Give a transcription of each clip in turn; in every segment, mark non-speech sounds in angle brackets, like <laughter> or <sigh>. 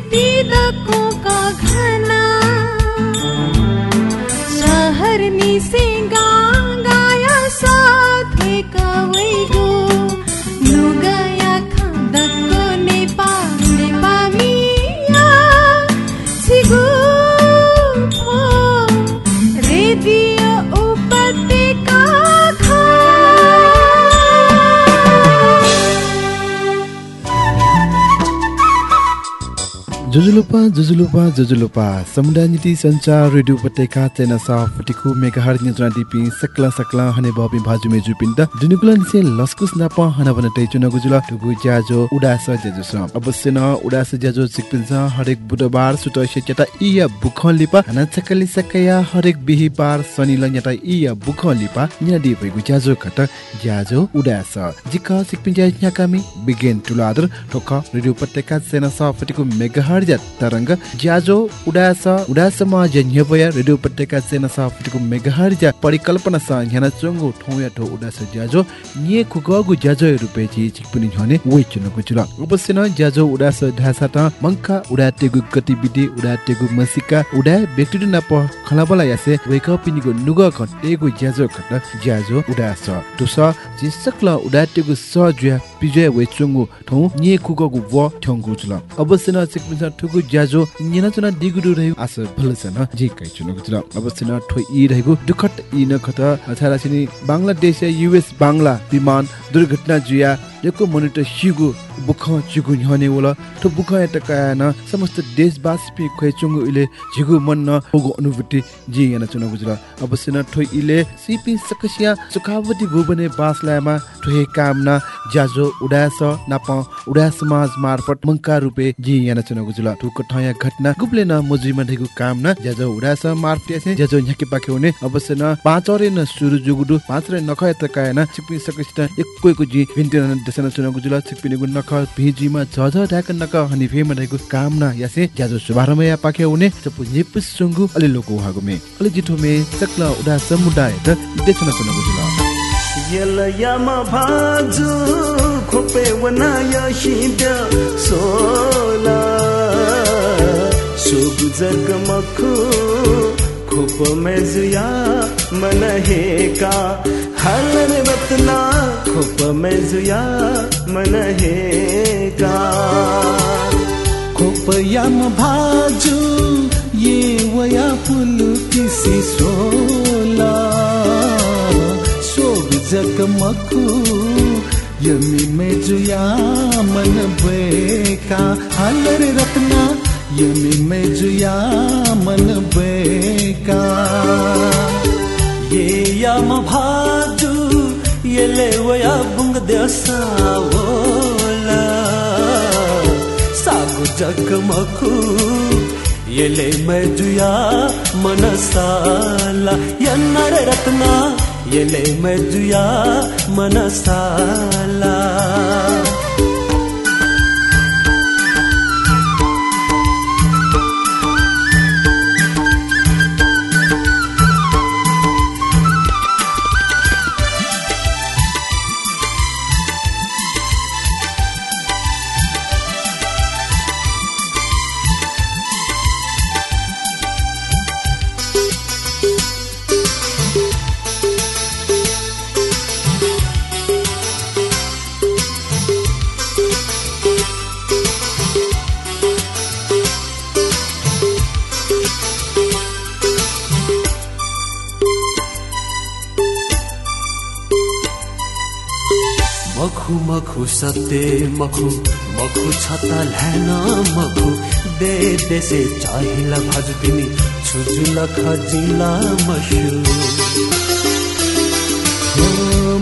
repita जुजुलुपा जुजुलुपा जुजुलुपा। समुदाय नीति संचार रेडियो उपत्यका चेना साफटिकु मेगाहर नियन्त्रण दिपि सकला सकला हने बबि भाजु मेजु पिन्त दुनुकुलन से लस्कुस नाप हना तै चुन गुजुल टुगु ज्याजो उडास ज्याजो स अवश्य न उडास ज्याजो सिकपिन्छ हरेक बुधबार सुत से चटा इया बुखन लिपा। हना चकली सकया हरेक बिहिबार शनि ल न्याटा इया बुखन लिपा। न्यादि भइगु ज्याजो खट ज्याजो उडास। जिक सिकपिन्छ न्याकामी बिगेन टुलादर ठोक रेडियो उपत्यका चेना साफटिकु मेगाहर ज्या तरंग ज्याजो उडास उडासमा जन्यपया रेडियो उपत्यका सेना साफटिको मेगाहर ज्या परिकल्पना स ह्याना चंगु ठौया ठौ उडास ज्याजो निए खुगगु ज्याजो रुपे छि चिकपुनि झने वे चुनको जुल अवश्य न ज्याजो उडास ढासा त मंका उडातेगु गतिविधि उडातेगु मसिका उडा व्यक्ति नप खलाबला यासे वेक पिनिगु नुग खटेगु ज्याजो खट ज्याजो उडास तुस जिसकला उडातेगु स ज्या पिजे वे चंगु ठौ निए खुगगु व ठंगु जुल अवश्य न ठुगु ज्याजो निना चुना दिगुडु रह्यो। आस भलसन जे कै चुनको जुल अवश्य न ठो इ रहेको दुखट इ न खत छिनि बंगलादेश युएस बांग्ला विमान दुर्घटना जुया यको मनिटर सिगु बुख चिगु न्हने वला तो बुख एत कायन समस्त देशवासी पि खै चुंगु इले झिगु मन न होगु अनुभूति जी याना चुन गुजरा अवश्य न ठो इले सिपि सकसिया सुखावती भुवने बासलामा ठोहे कामना ज्याजो उडास नाप उडा समाज मार्फत मंका रुपे जी याना चुन गुजला ठुक ठया घटना गुप्ले न मजुरीमा ढेगु कामना ज्याजो उडास मार्फत यासे ज्याजो झ्याके पाखे हुने अवश्य न पाँच अरे न सुरु जुगुडु पाँच रे नख एत कायन सिपि सकसिता एकको जी भिन्टिन दसन चुनको जुल सिपिने गु नख खर पिजीमा छ छ ढ्याक नक अनि फेम कामना यासे ज्याझो शुभारम्भ या पाखे उने चपु पुजि पुसुङु अलि लोको हागुमे अलि जिठो मे चक्ल उडा समुदाय त देछ न सुनु बुझला यल यम भाजु खोपे वना या शिद सोला। शुभ जग मखु खोप मे मन हे का mezuya manaheka khop yam bhazu ye waya pulu kisi sola सोग जगमखु यमी में जुया मन बेका हलर रत्ना यमी में जुया मन बेका ये यम भाजु ये ले वया बुंग देसा वोला सागु जगमखु येले मजुया मनसाला। यन्नर रत्ना येले मजुया मनसाला। मखु सत्य मखु मखु छता ल्यान मखु। दे देसे चाहिला भाजु तिमी छुजुल खजिला मसु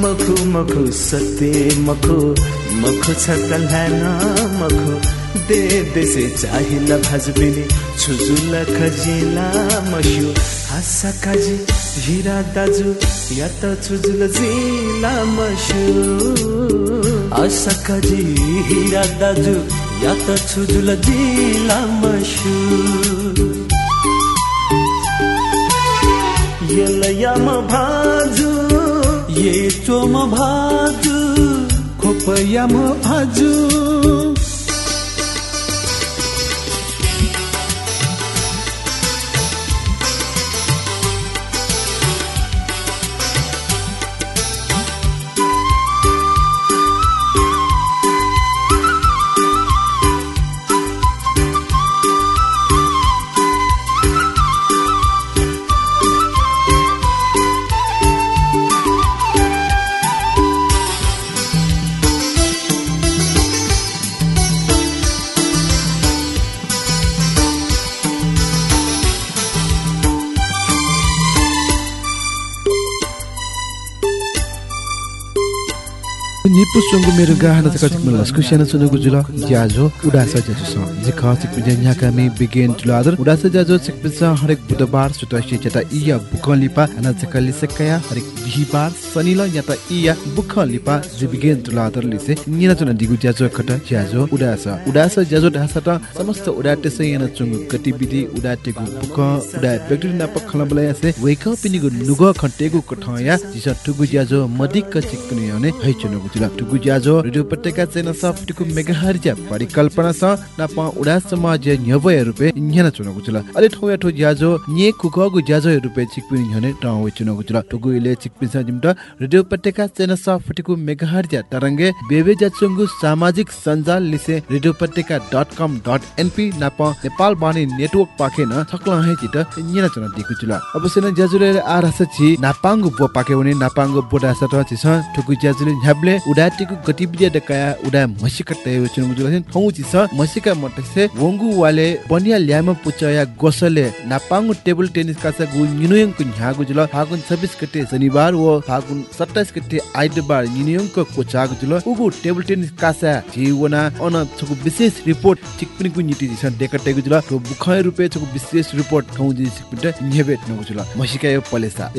मखु मखु सते मखु मखु छ कल्याण मखु। दे देसे चाहिला भाजबिनी छुजुल खजिला मसु हासा काजी हिरा दाजु या त छुजुल जिला मसु आशा काजी हिरा दाजु या त छुजुल जिला मसु येलयाम भाजु ये चोम भाजु खोपयाम भाजु निपु सुंगु मेरो गाहना त कतिक मलाई लस्कु स्याना सुनुगु जुल ज्याजो उडासा ज्याजो स जे ख चिक पिजे न्याका मे बिगेन जुलादर उडासा ज्याजो पिसा हरेक बुधबार सुटासी चटा इया बुकलिपा अना चकली हरेक बिहिबार शनिल या त इया बुकलिपा जे बिगेन जुलादर लिसे निना चुना दिगु ज्याजो खट ज्याजो उडासा उडासा ज्याजो ढासा त समस्त उडाटे से याना चुंगु गतिविधि उडाटेगु बुक उडा व्यक्ति ना पखला बलायासे वेक पिनिगु नुग खटेगु कठया जिसा टुगु ज्याजो मदिक चिक पिने यने है जुल टुगु ज्याजो रेडियो पत्रिका चेन सफ्टको मेगाहर्जा परिकल्पना स नाप उडा समाज न्यवय रुपे न्याना चुनुगु जुल अले ठौ याठो ज्याजो nye कुकगु ज्याजो रुपे चिकपिन न्यने टाउ चुनुगु जुल टुगु इले चिकपिन स जिमटा रेडियो पत्रिका चेन सफ्टको मेगाहर्जा तरंगे बेबे जाचुंगु सामाजिक सञ्जाल लिसे रेडियो डट एनपी नाप नेपाल बानी नेटवर्क पाखे न थक्ला हे चित न्याना चुन दिगु जुल अवश्य न ज्याजुले आरास छि नापाङ्गु बो पाके उनी नापाङ्गु बोडा सट छि छ ठुकु ज्याजुले झ्याब्ले उडाटिको गतिविधि दकाया उडा मसिका ल्याम पुचया गोसले नापाङ्गु टेबल टेनिस कासा गु निनुयङ कु न्यागु जुल फागुन 26 गते शनिबार व फागुन 27 गते टेनिस कासा जीवना अन विशेष रिपोर्ट चिकपिन गु नीति जुल। रुपे विशेष रिपोर्ट नगु जुल। यो पलेसा।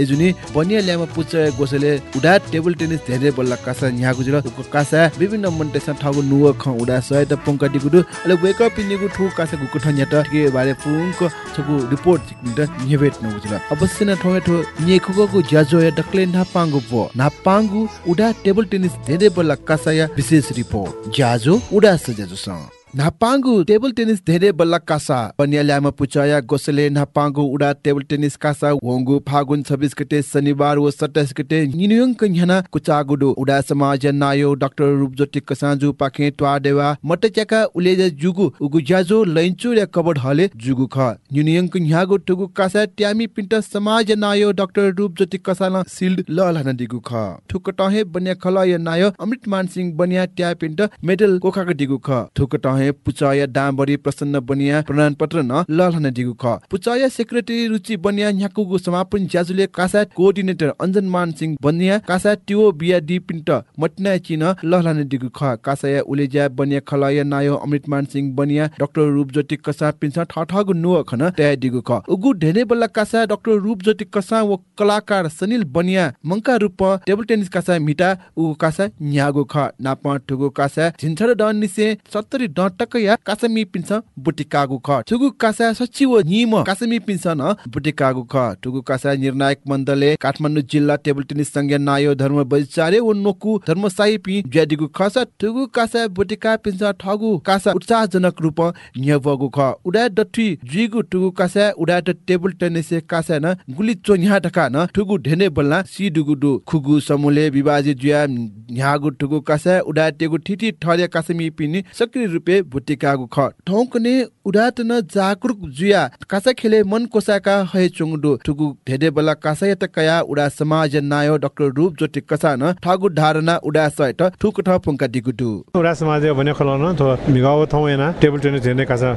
बनिया पुचया गोसले उडा टेबल टेनिस धेरै बल्ला कासा न्यागु उको कासा विभिन्न मन्टेसन ठागु नुव ख उडा सय त पंका दिगु अले वेक अप निगु ठु कासा गुको ठन्या त के बारे पुंक छगु रिपोर्ट चिकपिन न्हेबेट नगु जुल अवश्य न ठौ ठौ न्येखुगु ज्याजो या डक्ले नापाङ्गु बो नापाङ्गु उडा टेबल टेनिस धेरै बल्ला कासा या विशेष रिपोर्ट। ज्याजो उडा सज्याजो सँग नापाङ्गु टेबल टेनिस धेरै बल्ल कासा पन्याल्यामा पुचाया गोसले नापाङ्गु उडा टेबल टेनिस कासा वंगु फागुन 26 गते शनिबार व 27 गते निनुयङ कन्याना कुचागुडु उडा समाज नायो डाक्टर रूपज्योति कसाजु पाखे ट्वा देवा मटच्याका उलेज जुगु उगु ज्याजो लैन्चु रे कबड हले जुगु ख निनुयङ कन्यागु टुगु कासा ट्यामी पिन्ट समाज नायो डाक्टर रूपज्योति कसाला सिल्ड ल लहना दिगु ख ठुकटहे बन्या खला या नायो अमृत मान सिंह बन्या ट्या पिन्ट मेडल कोखाको दिगु ख ठुकटहे पुचाया डामबरी प्रसन्न बनिया प्रमाण पत्र न लहन दिगु ख। पुचाया सेक्रेटरी रुचि बनिया न्याकुगु समापन ज्याजुले कासा कोअर्डिनेटर अञ्जन मान सिंह बनिया कासा टिओ बिया डी पिन्ट मटना चिन लहन दिगु ख। कासाया उलेजा बनिया खलाया नायो अमृत मान सिंह बनिया डाक्टर रूपज्योति कसा पिन्छ ठठगु नुव खन तया दिगु ख। उगु ढेने बल्ला कासा डाक्टर रूपज्योति कसा व कलाकार सनिल बनिया मंका रूप टेबल टेनिस कासा मिटा उगु कासा न्यागु ख। नाप ठुगु कासा झिन्छर डन निसे 70 डन टकया कासमी पिन्छ बुटिकागु ख। ठुगु कासा सचिव निम कासमी पिन्छ न बुटिकागु ख। ठुगु कासा निर्णायक मण्डलले काठमाडौँ जिल्ला टेबल टेनिस संघ नायो धर्म बजारे व नोकु धर्मसाई पि ज्यादिगु खस ठुगु कासा बुटिका पिन्छ ठगु कासा उत्साहजनक रूप न्यवगु ख। उडा डठी जुइगु ठुगु कासा उडा टेबल टेनिस कासा न गुली चोन्या ढका न ठुगु ढेने बल्ला सी डुगु दु खुगु समूले विभाजित जुया न्यागु ठुगु कासा उडा टेगु ठिठी ठर्या कासमी पिनि सक्रिय रूपे बुटिकागु ख। ठौकने उडात न जागरुक जुया कासा खेले मन कोसाका है चुङडु ठुगु ढेडे बला कासा यत कया उडा समाज नायो डाक्टर रूप ज्योति कसा न ठगु धारणा उडा सहित ठुक ठ पंका दिगुडु उरा समाज भने खलाउन थो मिगाव थौ एना टेबल टेनिस हेर्ने कासा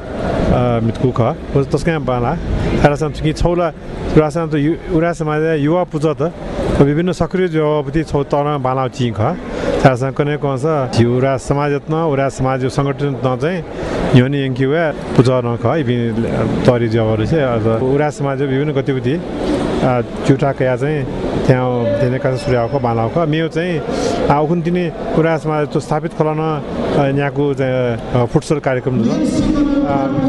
मितकु ख। तस्का बाला। सारा सम कि छौला उरा सम त उरा समाज युवा पुज त विभिन्न सक्रिय जवाबती छौ तर बाला चि ख। सारा सम कने कस उरा समाज न उरा समाज संगठन चाहिँ योनि यङ्की वा पुजा न ख इबि तरि जवाब चाहिँ उरा समाज विभिन्न गतिविधि चुटा कया चाहिँ त्यहाँ धेरै कासा सुर्याएको बालाको मेयो चाहिँ आउकुन तिनी उरा समाज त्यो स्थापित खलाउन यहाँको चाहिँ फुटसल कार्यक्रम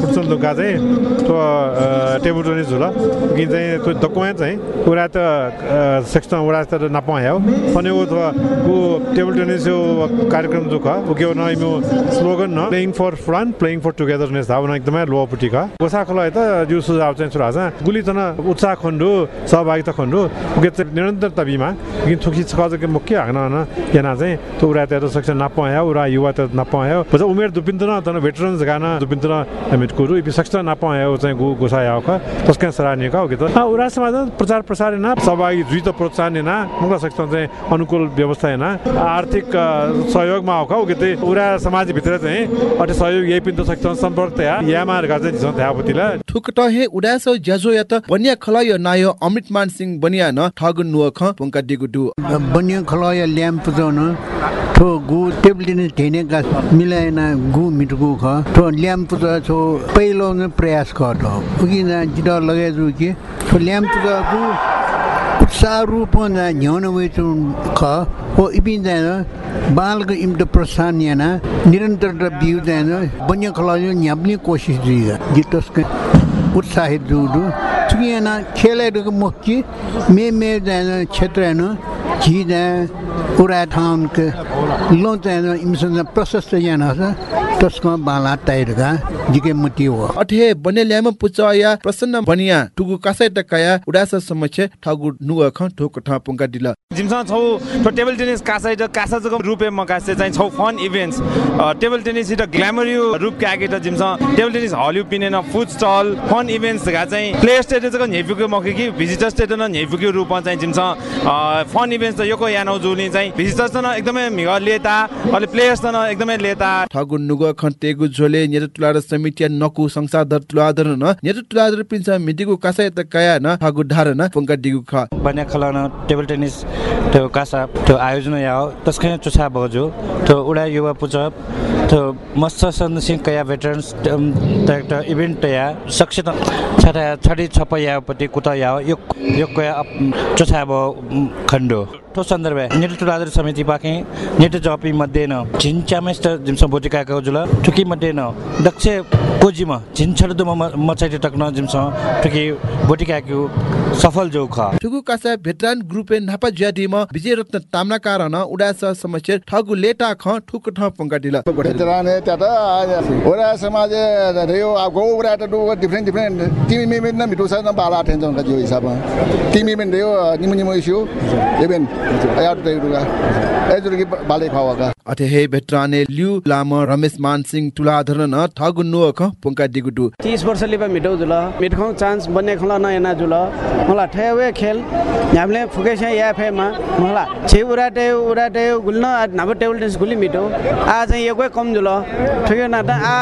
फुटसल दुका चाहिँ त्यो टेबल टेनिस झुल कि चाहिँ त्यो डकुमेन्ट चाहिँ उरा त सेक्सन उरा त नपायो अनि ऊ ऊ टेबल टेनिस यो कार्यक्रम जो ख ऊ के न स्लोगन न playing for front playing for togetherness धाउ एकदमै लोपट्टि ख खोला त जो सुझाव चाहिँ सुरा गुली त उत्साह खण्डु सहभागिता खण्डु उके निरन्तरता बिमा। कि थुकी छ के मुख्य हाग्न न यहाँ चाहिँ त्यो उरा त सेक्सन नपायो उरा युवा त नपायो उमेर दुपिन्त न तन भेटरन्स गाना दुपिन्त हामी कुरु इपि सक्छ नपायो चाहिँ गु गोसा आयो ख तस्का सराहनीय का के त उरा समाज प्रचार प्रसार न सहभागी जुइ त प्रोत्साहन न मुगा सक्छ चाहिँ अनुकूल व्यवस्था हैन आर्थिक सहयोगमा आउ के त उरा समाज भित्र चाहिँ अटे सहयोग यही पिन्त सक्छ सम्पर्क तया यामा चाहिँ झन् थापतिला ठुक त हे उडास ज्याजो या त बनिया खलाय नायो अमृत मान सिंह बनिया न ठगु नुख पंका दिगुडु बनिया खलाय ल्याम्प पुजाउन ठो गु टेबल टेनिस ढेनेका मिलाएन गु मिटगु ख। ठो ल्याम्प पुजा छो पहिलो प्रयास ख ठो उकि न जिडा लगे जु कि। ठो ल्याम्प पुजा गु उत्साह रूप न न्याउन वे छु ख। ओ इबिन जान बाल को इम द प्रोत्साहन याना निरंतर द बिउ जान बनिया खलाय न्याप्ने कोशिश दिगा जितस के उत्साहित जुडु चुकियाना खेलेको मुख्य मे मे जान क्षेत्र हेर्नु झी जाँ उरा ठाउँको लो चाहिँ इमसँग प्रशस्त याना छ त्यसको बाला टाइरका जिके मती हो। अठे बने ल्याम पुचया प्रसन्न बनिया टुगु कासै टकाया उडास समक्ष ठगु नुग ख ठोक ठ पंका दिल। जिमसँग छौ तो टेबल टेनिस कासै त कासा जग रुपे म कासे चाहिँ छौ फन इभेन्ट्स टेबल टेनिस इट ग्ल्यामरियो रूप क्याके त जिमसँग टेबल टेनिस हल्यु पिनेन फुड स्टल फन इभेन्ट्स का चाहिँ प्लेयर स्टेट जग नेफुको मके कि भिजिटर स्टेट न नेफुको रूपमा चाहिँ जिमसँग फन इभेन्ट्स त योको यानौ जुनि चाहिँ भिजिटर्स त एकदमै मिग लेता अहिले प्लेयर्स त एकदमै लेता। ठगु नुग ख नेर तुलार समितिया नकु संसार तुलादर न नेर तुलादर पिन्छ मिदिगु कासै त कया न ठगु ढार न पंका दिगु ख। बन्या खलान टेबल टेनिस त्यो कासा त्यो आयोजना या तस्कै चुछा बजो त्यो उडा युवा पुचप त्यो मस्त सन्दसिङ कया भेटरन्स त इभेन्ट या सक्षित छटा छडी छप यापट्टि कुता या यो यो कया चुछा ब खण्डो। तो सन्दर्भ नेट तुलादर समिति पाके नेट जपी मध्ये न। झिन्चामेस्ट जिमस बोटिकाको जुल ठुकी मध्ये न। दक्ष कोजिम झिन्छड दुम मचाइटे टक्न जिमस ठुकी बोटिकाको सफल जो ख। ठुगु कासा भेटरान ग्रुपे नापा ज्यादिम विजय रत्न तामना कारण उडास समस्या ठगु लेटा ख ठुक ठ पंका दिल। भेटरान त्यात ओरा समाज रेयो गो उरा त दु डिफरेंट डिफरेंट टिमी मेमेन न मिटु छ न बाला टेन्सन का जो हिसाब टिमी मेन रेयो निमु निमु इभेन आया त रुगा एजुरकी बाले खावाका अथे हे भेटराने ल्यु लाम रमेश मान सिंह तुलाधर न ठगु नो ख पंका दिगुडु 30 वर्ष लिबा मिटौ जुल। मिटखौ चान्स बन्ने खला न एना जुल। मला ठेवे खेल। हामीले फुके छ या फेमा मला छे उराटे उराटे गुल्न नाबो टेबल टेनिस गुली मिटौ। आ चाहिँ एकै कम जुल। ठिकै न त आ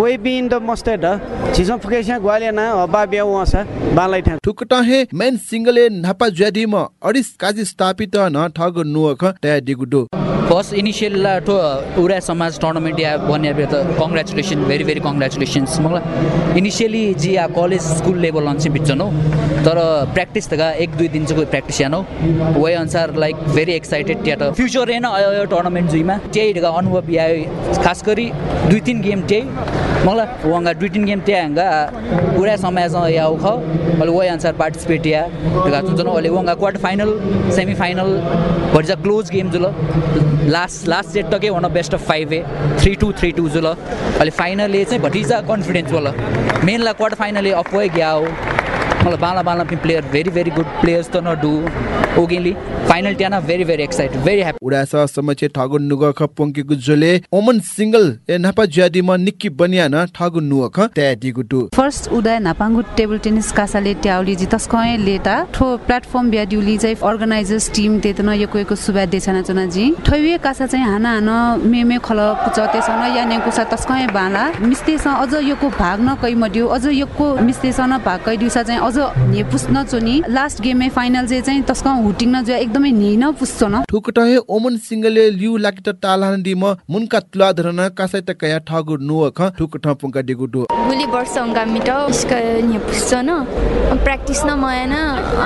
वे बिन द मस्टे द। छिसो फुके छ ग्वाले न हबा बिया वसा बालाई ठा ठुकटा हे। मेन सिंगले नापा ज्यादिम अडिस काजी स्थापित न ठग नो ख तया फर्स्ट इनिसियल ठो उरा समाज टुर्नामेन्ट या बन्या त कङ्ग्रेचुलेसन भेरी भेरी कङ्ग्रेचुलेसन्स मलाई इनिसियली जी या कलेज स्कुल लेभल चाहिँ बिचन हो। तर प्र्याक्टिस त एक दुई दिन चाहिँ प्र्याक्टिस यानो वे अनुसार लाइक भेरी एक्साइटेड त्या त। फ्युचर हेर्न आयो टुर्नामेन्ट जुइमा। त्यही ढका अनुभव आयो खास गरी दुई तिन गेम त्यही। मलाई वहाँ दुई तिन गेम त्यही हँगा उरा समाज या ख अहिले वे अनुसार पार्टिसिपेट या। ढका जुन अहिले वहाँ क्वार्टर फाइनल सेमी फाइनल भरि close game joule last last set one of best of five A three two three two जुल अहिले फाइनल चाहिँ भटिजा कन्फिडेन्स बोल मेनलाई क्वार्टर फाइनल अफ गया हो मलाई बाला बाला पनि player very very good players त न डु ओगेली final ट्याना very very excited very happy उडास समचे ठगु नुग ख पोंकी गुजले ओमन सिंगल ए नापा ज्यादी म निक्की बनिया न ठगु नुग ख त्यादी गुटु फर्स्ट उदय नापाङ्गु टेबल टेनिस कासाले ट्याउली जी तस्कय लेटा ठो प्लेटफर्म ब्याड्युली चाहिँ अर्गनाइजर्स टिम तेतन यको यको सुबा देछना चना जी ठैवे कासा चाहिँ हाना हान मेमे खल पुच तेसन या नेकुसा तस्कय बाला मिस्तेस अझ यको भाग न कै मड्यो अझ यको मिस्तेस न भाग कै दिउसा चाहिँ अझ ने पुस्न चोनी लास्ट गेममै फाइनल चाहिँ चाहिँ तस्क हुटिङ न जो एकदमै नि न पुस्छ न। ठुकटहे ओमन सिंगले लिउ लाकिट तालान दि म मुनका तुला धरन कासै त कया ठगु नुग ख ठुकठ पुंका दिगुटु भोलि वर्ष अङ्गा मिट इसका नि पुस्छ न। प्र्याक्टिस न मयान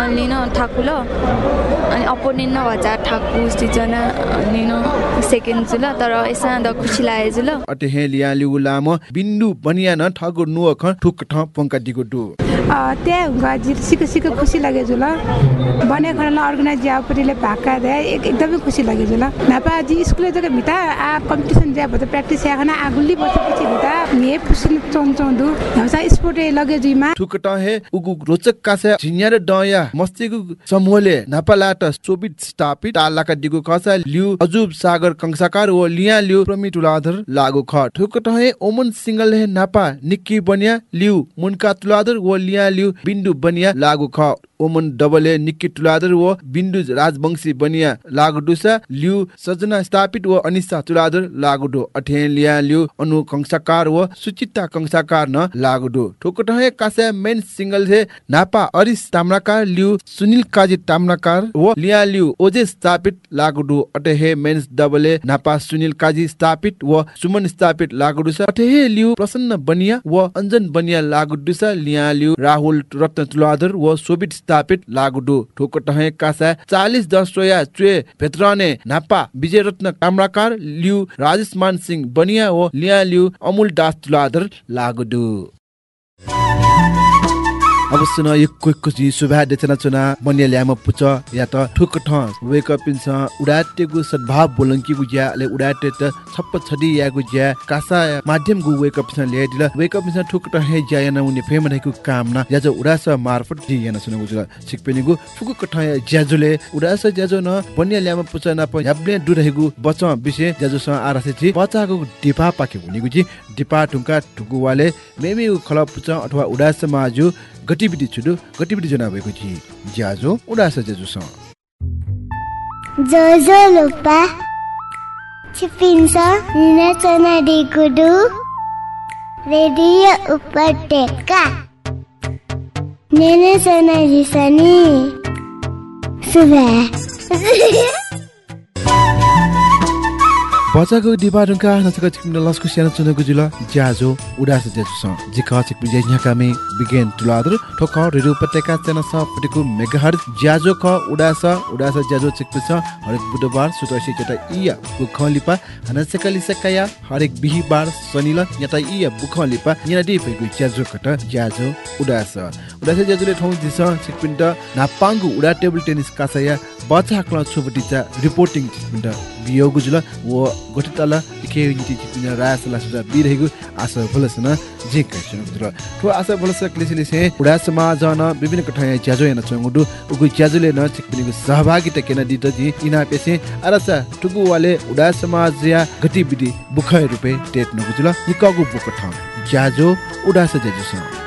अनि न ठाकुल अनि अपोनेन्ट न भजा ठाकु सिजना अनि न सेकेन्ड जुल तर यसमा द खुसी लाग्यो जुल। अटे हे लिया लिउ लाम बिन्दु बनिया न ठगु नुग ख ठुकठ पुंका दिगुटु त्यहाँ गाजी सिको सिको खुसी लाग्यो जुल बने खरला अर्गनाइज ज्यापटिले भाका दे एक एकदमै खुसी लाग्यो जुल नापा जी स्कुले जग्गा मिता आ कम्पिटिसन ज्या भत प्र्याक्टिस या खाना आगुल्ली बसेपछि मिता ने पुसिन चौचौँदु हसा स्पोर्ट लगे जुइमा। ठुकट हे उगु रोचक कासे झिन्यार डया मस्तिगु समूहले नापालाट सोबित स्थापित तालाका दिगु खसा लिउ अजुब सागर कंसाकार व लिया लिउ प्रमित उलाधर लागु ख ठुकट हे ओमन सिंगल हे नापा निक्की बनिया लिउ मुनका तुलाधर व लिया लिउ बिन्दु बनिया लागु ख। ओमन डबले निक्की तुलाधर व बिन्दु राजवंशी बनिया लागुडुसा लिउ सजना स्थापित व अनिसा तुलाधर लागुडो अठेन लिया लिउ अनु कंसाकार व सुचिता कंसाकार न लागुडो। ठोकटहे कासे मेन सिंगल हे नापा अरिस ताम्राकार लिउ सुनिल काजी ताम्राकार व लिया लिउ ओजे स्थापित लागुडो। अठे मेन्स डबले नापा सुनिल काजी स्थापित व सुमन स्थापित लागुडुसा। अठे लिउ प्रसन्न बनिया व अञ्जन बनिया लागुडुसा लिया लिउ राहुल रत्न तुलाधर व सोबित स्थापित लागुडु ठोकटहे कासा चालिस दसोया चुए भेत्राने नापा विजय रत्न कामराकार लिउ राजेश मान सिंह बनिया व लिया लिउ अमुल दास तुलाधर लागुडु। अवश्य न यो कोही कोही सुभा देचना चुना बनिया ल्याम पुच या त ठुक ठ वेक अप पिन्छ उडाटेगु सद्भाव बोलंकी गुज्या ले उडाटे त छप्प छडी या गुज्या। कासा माध्यम गु वेक अप पिन्छ ल्याइ दिल वेक अप पिन्छ ठुक ठ हे ज्या न उनी फेम रहेको काम न। या ज उडास मार्फत दि याना सुन गुजुल सिकपेनिगु फुकु कठ ज्याजुले। उडास ज्याजो न बनिया ल्याम पुच न प याब्ले दु रहेगु बच विषय ज्याजो स आरासे छि बचाको डिपा पाके हुने गुजी। डिपा टुङ्का टुकुवाले मेमी खल पुच अथवा उडास माजु। गतिविधि छुडु गतिविधि जना भएको छि ज्याजो उडास ज्याजोसँग। जोजो लुपा छिपिन्छ निनाचना डिगुडु रेडियो उपत्यका। नेने चना रिसनी सुबह <laughs> बचाको दिबारुङका नचका चिकमिन लस्कु स्यानो चुनको जुल ज्याजो उडास ज्याजोसँग जिका चिकमिन ज्या न्याकामे बिगेन तुलादर ठोक रेडियो उपत्यका चेन स फटिको मेगाहर्ज ज्याजो क उडास उडास ज्याजो चिकमिन छ हरेक बुधबार सुतसी चटा इया बुखलिपा हनसेकली सकाया हरेक बिहिबार शनिल यता इया बुखलिपा निना दि फेगु ज्याजो कट ज्याजो उडास उडास ज्याजोले ठौ दिस चिकमिन त नापाङ्गु उडा टेबल टेनिस कासाया बचा क्ल छुबटिचा रिपोर्टिङ चिकमिन बियो गुजुल व गोटितल इके युनिटी चिपिन रासला सुजा बिरहेको आशा भलसन जे कैसन गुजुल ठो आशा भलस क्लेसिले से उडा समाज न विभिन्न कठाय ज्याजो याना चंगुडु उगु ज्याजुले न चिकपिनिको सहभागिता केना दित जी इना पेसे अरसा टुगु वाले उडा समाज या गतिविधि बुखय रुपे टेट न गुजुल इकगु बुक ठ ज्याजो उडास ज्याजुसँग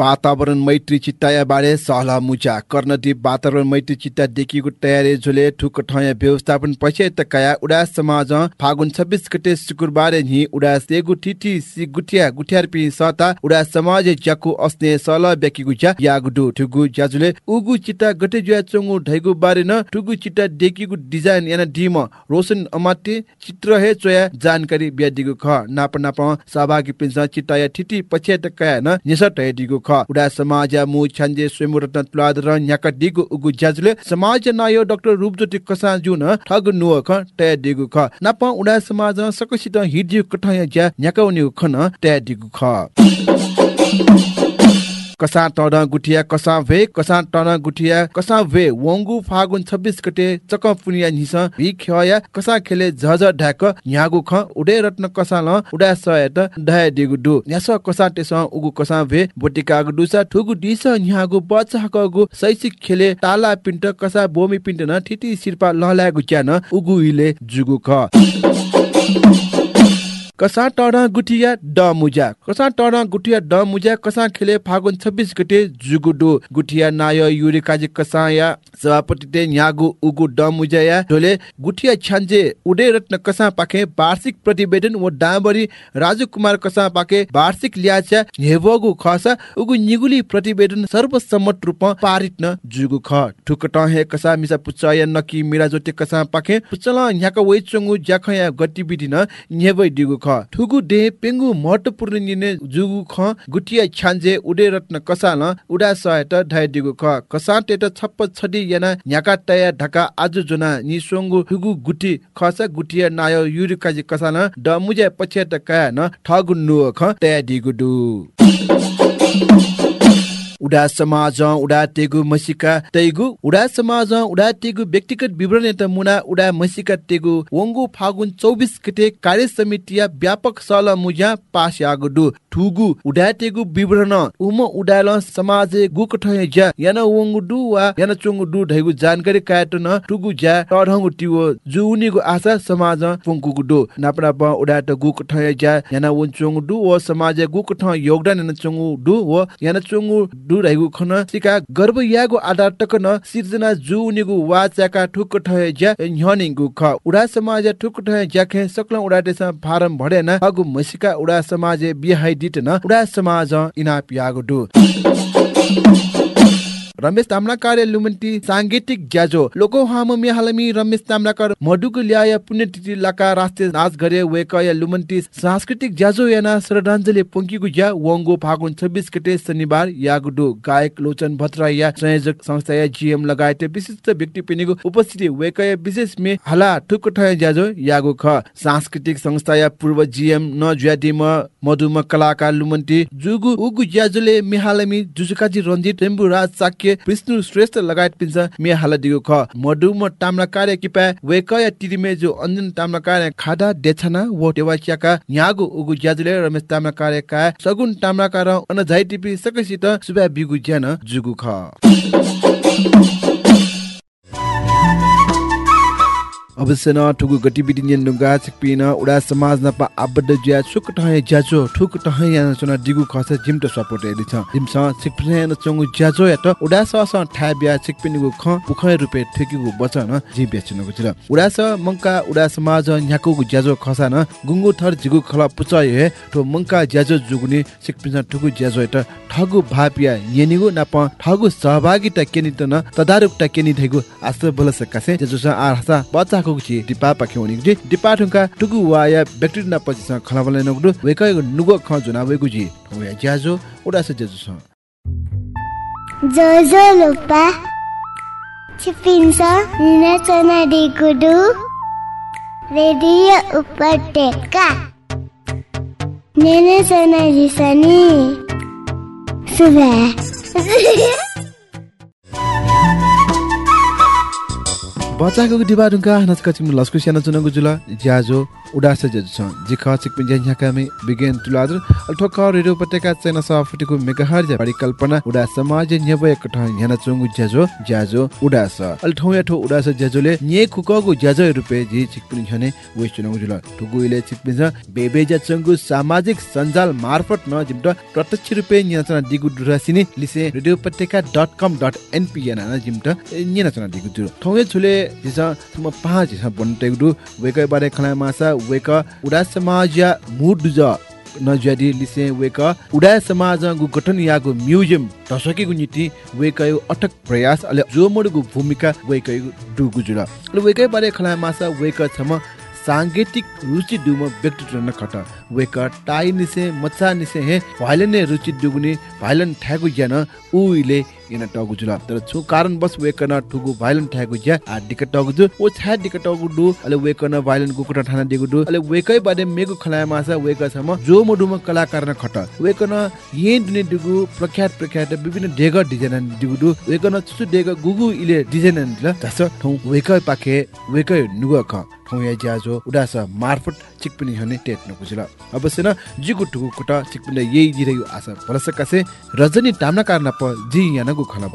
वातावरण मैत्री चित्ताया बारे सहला मुचा कर्णदीप वातावरण मैत्री चित्ता देखिएको तयारी झोले ठुक ठया व्यवस्थापन पश्चात कया उडास समाज फागुन 26 गते शुक्रबार हि उडास तेगु ठिठी सि गुठिया गुठियार पि सता उडास समाज ज्याकु अस्ने सल ब्याकी गुचा यागुडु ठुगु ज्याजुले उगु चित्ता गते ज्या चंगु ढैगु बारे न ठुगु चित्ता देखिएको डिजाइन याना डिम रोशन अमाते चित्र हे चोया जानकारी ब्यादिगु ख। नाप नाप सहभागी पिन्छ चित्ता या ठिठी पश्चात कया न निसट दिगु ख। उडा समाज मु छन्जे स्वयंरत्न तुलाद र न्याका दिगु उगु ज्याजुले समाज नायो डाक्टर रूपज्योति कसा जुन ठग नुव ख तय दिगु ख। नाप उडा समाज सकसित हिडियो कठया ज्या न्याका उनि खन तय दिगु ख। कसा टड गुठिया कसा भे कसा टन गुठिया कसा भे वंगु फागुन 26 गते चक पुनिया निस भि खया कसा खेले झझ ढाक न्यागु ख उडे रत्न कसा ल उडा सयत ढाय दिगु दु न्यास कसा टेस उगु कसा भे बोटिका गु दुसा ठुगु दिस न्यागु बच्चा गु सैसिक खेले ताला पिन्ट कसा बोमी पिन्ट न ठिटी सिरपा लहलागु च्यान उगु इले जुगु ख। कसा टडा गुठिया ड मुजा? कसा टडा गुठिया ड मुजा? कसा खेले फागुन 26 गते जुगुडु गुठिया नाय युरि काजी कसा या सभापति ते न्यागु उगु ड मुजा या ढोले गुठिया छान्जे उडे रत्न कसा पाखे? वार्षिक प्रतिवेदन व डाबरी राजु कुमार कसा पाखे? वार्षिक ल्याचा हेवगु खसा उगु निगुली प्रतिवेदन सर्वसम्मत रूप पारित न जुगु ख। ठुकट हे कसा मिसा पुचय नकी मिरा जोते कसा पाखे? पुचल न्याका वइ चंगु ज्याखया गतिविधि न न्यवै दिगु ख। ठुगु डे पेंगु महत्वपूर्ण निर्णय जुगु ख। गुटिया छान्जे उडे रत्न कसा न उडा सहायता ढाइ दिगु ख। कसा टेट छप्प छडी याना न्याका तया ढका आजु जुना। नि सोंगु ठुगु गुटी। खसा गुटिया नायो युरि काजी कसा न ड मुजे पछे त का न ठगु नु ख। तया दिगु दु उडा समाज उडा तेगु मसिका तेगु उडा समाज उडा तेगु व्यक्तिगत विवरण त मुना उडा मसिका तेगु वंगु फागुन 24 गते कार्य समितिया व्यापक सल मुजा पास यागु ठुगु उडा तेगु विवरण। उम उडाल समाज गुक ठय ज्या। यान वंगु दु वा यान चंगु दु ढैगु जानकारी कायत न ठुगु ज्या टढंगु टिवो। जुउनिगु आशा समाज पंकुगु दु नापना प उडा त गुक ठय ज्या। यान वन चंगु दु व समाज गुक योगदान न चंगु दु व यान चंगु दु ढैगु खन सिका गर्व यागु आधार टक न सिर्जना जुउनिगु वाचाका ठुक ठय ज्या न्हनिगु ख। उडा समाज ठुक ठय ज्याखे सकल उडा देश फारम भडेन। अगु मसिका उडा समाज बिहाइ दिट न उडा समाज इना रमेश ताम्राकार लुमन्ती सांगीतिक ज्याजो लोको हाम मिहालमी रमेश ताम्राकार मडुको ल्याय पुण्यतिथि लका राष्ट्रिय नाच गरे वेक या लुमन्ती सांस्कृतिक ज्याजो याना श्रद्धाञ्जली पंकीको ज्या वंगो फागुन 26 गते शनिबार यागुडो गायक लोचन भत्रा या संयोजक संस्था या जीएम लगायत विशिष्ट व्यक्ति पिनेको उपस्थिति वेक या विशेष मे हला ठुक ज्याजो यागु ख। सांस्कृतिक संस्था या पूर्व जीएम न ज्यादिम मधुम कलाकार लुमन्ती जुगु उगु ज्याजोले मिहालमी जुजुकाजी रञ्जित टेम्बु राज साक्य विष्णु श्रेष्ठ लगायत पिन्छ। मे हाल दिगो ख। मडुम टामला कार्य किपा वेकय तिरिमे जो अन्जन टामला कार्य खादा देछना वो टेवाचियाका न्यागु उगु ज्याजुले रमेश टामला कार्य का सगुन टामला कार अन झाइ टिपी सकसित सुबा बिगु ज्यान जुगु ख। अवश्य न ठुगु गतिविधि नियन नुगा छिकपिन उडा समाज नपा आबद्ध ज्या सुक टहे ज्याजो ठुक टहे या चना दिगु खस जिम त सपोर्ट एदि छ जिम स छिकपिन न चंगु ज्याजो या त उडा स स ठा ब्या छिकपिन गु ख पुखय रुपे ठेकिगु बचन जि बेच्नु गु छ उडा स मंका उडा समाज न्याकु गु ज्याजो खसा न गुंगु थर जिगु खला पुचय हे तो मंका ज्याजो जुगुनि छिकपिन ठुगु ज्याजो त ठगु भापिया येनिगु नप ठगु सहभागिता केनि त न तदारुकता केनि थैगु आस बोलस कासे ज्याजो स कुची डिपा पाखे हुने जी डिपा ठुका टुगु वाया ब्याक्टेरिया न पछि स खलाबले नगु वेकै नुगो ख जुना वेगु जी ठोया ज्याजो उडा से जेजु छ जोजो लुपा छिपिन्छ निना चना डिगुडु रेडियो उपटेका नेने चना जिसनी सुबह बच्चाको डिबा ढुङ्गा नच कचिम लस्कु स्याना जुल ज्याजो उडास जेजु छ जिख चिक पिन ज्या कामे बिगेन तुलादर रेडियो पटेका चैना सफटिको मेगाहर परिकल्पना उडा समाज न्यब एक ठ ज्याजो ज्याजो उडास। अल्ठौ याठो उडास ज्याजोले न्ये ज्याजो रुपे जी पिन छने वेस चुनगु जुल। टुगुइले चिक पिन बेबे ज्या चुंगु सामाजिक सञ्जाल मार्फत न जिमट प्रत्यक्ष रुपे न्याना दिगु दुरासिनी लिसे रेडियो पटेका डट कम डट एनपी याना जिमट न्याना दिगु जुल ठौए छुले जिसा म पाँच जिसा बनटेगु वेकै बारे खला मासा वेक उडा समाज मुड ज नजरी लिसे वेक उडा समाज गु गठन यागु म्युजियम दशकीगु नीति वेक अटक प्रयास अले जो मोडगु भूमिका वेक दुगु जुल वेकै बारे खला मासा वेक छम साङ्गीतिक रुचि दुम व्यक्तित्व न खट वेक टाइ निसे मच्चा निसे हे भाइलन ने रुचि दुगुनी भाइलन ठ्यागु ज्यान उइले इन टगु जुल। तर छु कारण बस वेकन ठुगु भाइलन ठ्यागु ज्या आ डिक टगु जु ओ छ्या डिक टगु दु अले वेकन भाइलन गुकुटा ठाना दिगु दु अले वेकै बादे मेगु खलाय मासा वेक सम जो मडुम कलाकार न खट। वेकन ये दुने दिगु प्रख्यात प्रख्यात विभिन्न डेग डिजाइन दिगु दु वेकन छुछु डेग गुगु इले डिजाइन ल तस ठौ वेकै पाके वेकै नुग ख ठौ या ज्याजो उडास मार्फत चिकपिनी हने टेट न अवश्य न जिगु टुगु कुटा चिकपिनी यही जिरयु आशा भलस कासे रजनी टामना कारना प जी यानगु खला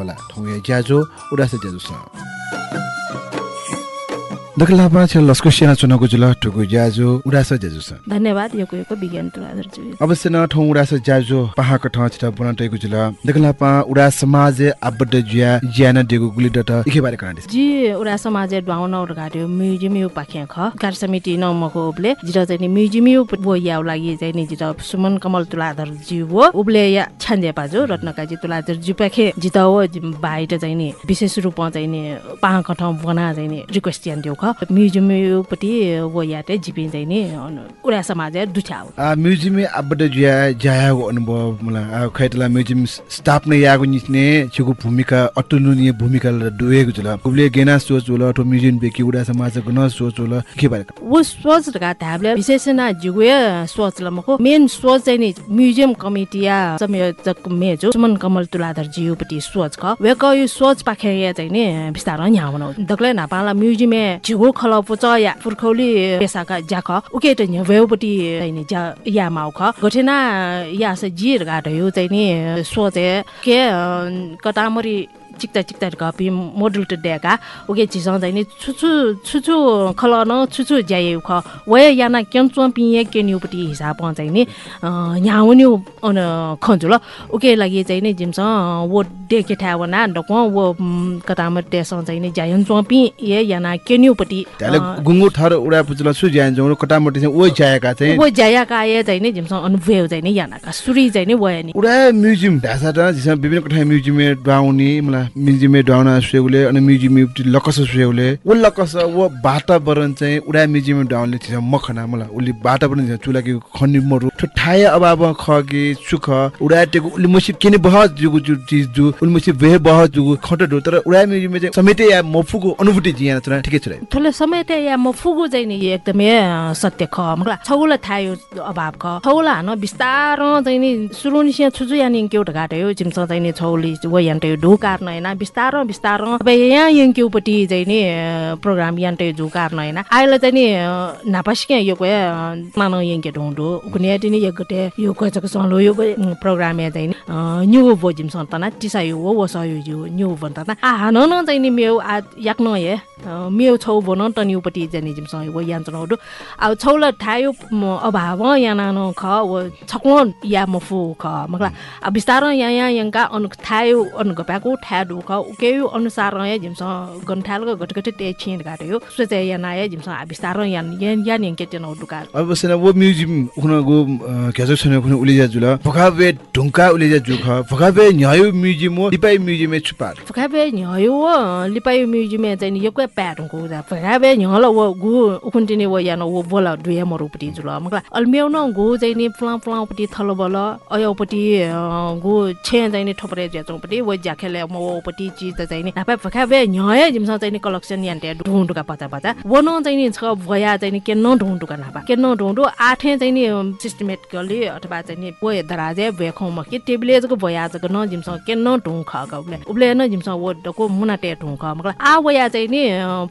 दखलापा छ लस्को सेना चुनावको जुल टुगु ज्याजो उडास ज्याजो स धन्यवाद यो को विज्ञान तुलाधरजी अवश्य न ठौ उडास ज्याजो पहाको ठाउँ छिटा बनाटेको जुल दखलापा उडा समाज आबद्ध ज्या ज्यान देगु गुली डट इखे बारे कना जी उडा समाज ड्वाउन और गाड्यो म्युजियम यो पाखे ख कार समिति न मको उबले जिरा चाहिँ म्युजियम यो वो याउ लागि चाहिँ नि जिरा सुमन कमल तुलाधर जी वो उबले या छान्जे पाजो रत्नकाजी तुलाधर जी पाखे जिता हो बाहिर चाहिँ नि विशेष रूपमा चाहिँ नि पहाको बना चाहिँ नि रिक्वेस्ट यान दिउ ख। म्युजियम पति वो याते जिपि चाहिँ नि उडा समाज दुछाउ। आ म्युजियम आबद्ध ज्या ज्याको अनुभव मलाई खैतला म्युजियम स्टाफ ने यागु निस्ने छिगु भूमिका अतुलनीय भूमिका दुएको जुल। उबले गेना सोच होला अथवा म्युजियम बेकी उडा समाजको न सोच होला के बारे वो सोच का थाबले विशेष न जिगुए सोच ल मको। मेन सोच चाहिँ नि म्युजियम कमिटी या संयोजक मेजो सुमन कमल तुलाधर जियुपट्टि सोच ख वेक यो सोच पाखे या चाहिँ नि बिस्तार न्या हुन। दक्ले नापाला म्युजियम जिगु खल पुच या पुर्खौली पेसाका जाख उके त न्य वेउपट्टि चाहिँ नि जा या माउ ख गठेना या जिर गाड यो चाहिँ नि सोच के कतामरी चिक्ता चिक्ता कपी मोडल त डेका उके चिसङ चाहिँ नि छुछु छुछु खल न छुछु ज्याए ख। वय याना केन चुम पिए के न्युपट्टि हिसाब चाहिँ नि यहाँ न्यु अन खन्जु ल। उके लागि चाहिँ नि जिमस वो डेके ठ्या वना डक वो कताम टेसङ चाहिँ नि ज्यायन चुम पि ए याना के न्युपट्टि त्याले गुंगु थर उडा पुचला सु ज्यान जङ कटामटी चाहिँ ओ ज्याएका चाहिँ। वो ज्यायाका ए चाहिँ नि जिमस अनुभव चाहिँ नि यानाका सुरी चाहिँ नि वय नि। उडा म्युजियम ढासा जिस विभिन्न कठा म्युजियम डाउनी मलाई म्युजियम डाउन सुएगुले अनि म्युजियम लकस सुएगुले उ लकस व वातावरण चाहिँ उडा म्युजियम डाउनले थिस मखना मलाई। उले वातावरण थिस चुलाकी खनि मरु। ठाय अभाव खगे सुख उडा टेको उले मसि केने बह जुगु जु चिज जु उले मसि वेह बह जुगु खट दो तर उडा म्युजियम चाहिँ समेते या मफुको अनुभूति जिया छ ठिकै छ थोले समेत या मफुगु चाहिँ नि एकदमै सत्य ख। मलाई छौला थायो अभाव ख। छौला हान बिस्तार चाहिँ नि सुरुनिसिया छुजु यानि केउट घाटयो जिमस चाहिँ नि छौली व यान्टे ढोकार नैना बिस्तारो बिस्तारो। अब यहाँ यङ्क्युपट्टि चाहिँ नि प्रोग्राम यान्टे झुकार नैना। अहिले चाहिँ नि नापासिके यो कोया मानो यङ्के ढुँडो कुनै नि गते यो कचक सलो यो प्रोग्राम या चाहिँ न्यु बोजिम सन्तना टिसा यो हो सयो यो न्यु भन्ता आ न चाहिँ नि मेउ आ याक्न हे। मेउ छौ भन त न्युपट्टि चाहिँ नि जिम सयो चनाउडो अब छौला थायो अभाव याना न ख छक्लो या मफु ख मगला। अब बिस्तारो यहाँ यहाँ यङ्का अनु थायो अनु ठ्या ढुक उके अनुसार या जिम्स गन्ठालको घटघटे ते छिन गाट्यो सोचे या नाय जिम्स बिस्तारो या या निके तेन डुका अब सेना वो म्युजियम उखन गो केजो छने उलिजा जुल। फकाबे ढुंका उलिजा जुख फकाबे न्यायो म्युजियम लिपाई म्युजियम छुपार फकाबे न्यायो लिपाई म्युजियम चाहिँ यो क्वे प्याटको जा फकाबे न्यालो वो गु उखुन्टिने वो यानो वो बोला दुया मरुपटी जुल मगला अल्मेउ न गु चाहिँ नि फ्ला फ्लापटी थलो बल अयोपटी गु छे चाहिँ नि ठोपरे ज्याचौपटी वो ज्याखेले म ओपटी चिज त चाहिँ नि नापा फकाबे न्याय जिमसँग नि कलेक्सन यान्टे ढुन्डुका पचा पचा वन चाहिँ नि छ भया चाहिँ नि के न ढुन्डुका नापा के न ढुन्डु आठे चाहिँ नि सिस्टमेटिकली अथवा चाहिँ नि पोए दराजे म के टेबले जको भया जको न जिमसँग के न ढुङ ख उबले। उबले न जिमसँग वो डको मुना टे ढुङ ख मगला आ वया चाहिँ नि